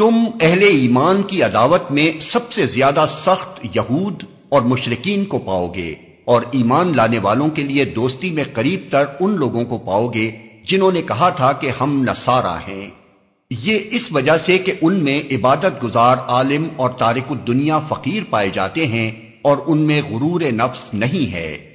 تم اہل ایمان کی عداوت میں سب سے زیادہ سخت یہود اور مشرقین کو پاؤ گے اور ایمان لانے والوں کے لیے دوستی میں قریب تر ان لوگوں کو پاؤ گے جنہوں نے کہا تھا کہ ہم نسارا ہیں۔ یہ اس وجہ سے کہ ان میں عبادت گزار عالم اور تارک الدنیا فقیر پائے جاتے ہیں اور ان میں غرور نفس نہیں ہے۔